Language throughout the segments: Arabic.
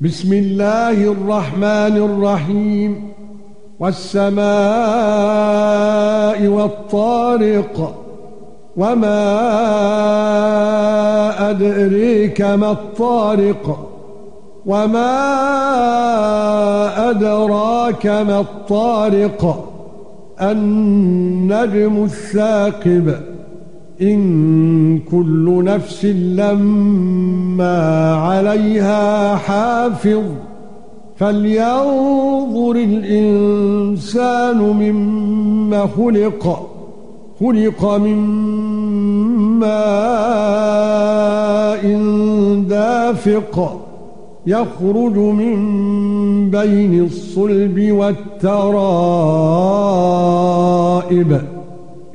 بسم الله الرحمن الرحيم والسماء والطارق وما أدريك ما الطارق وما أدراك ما الطارق النجم الثاقب إن كل نفس لما عليها حافظ فلينظر الإنسان مما خلق خلق من ماء دافق يخرج من بين الصلب والترائب.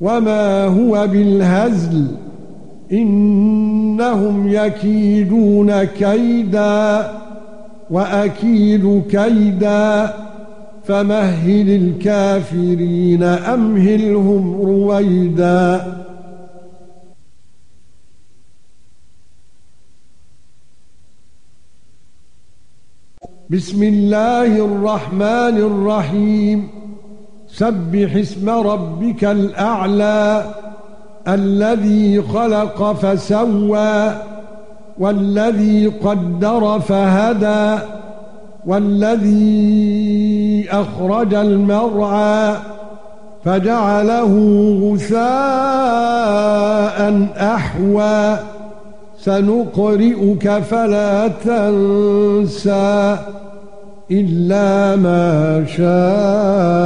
وما هو بالهزل انهم يكيدون كيدا واكيد كيدا فمهل الكافرين امهلهم رويدا بسم الله الرحمن الرحيم سبح اسم ربك الأعلى الذي خلق فسوى والذي قدر فهدى والذي أخرج المرعى فجعله غثاء أحوى سنقرئك فلا تنسى إلا ما شاء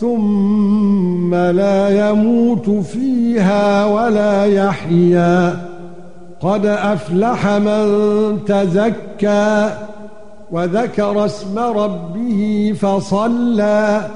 ثم لا يموت فيها ولا يحيا. قد أفلح من تزكى وذكر اسم ربه فصلى.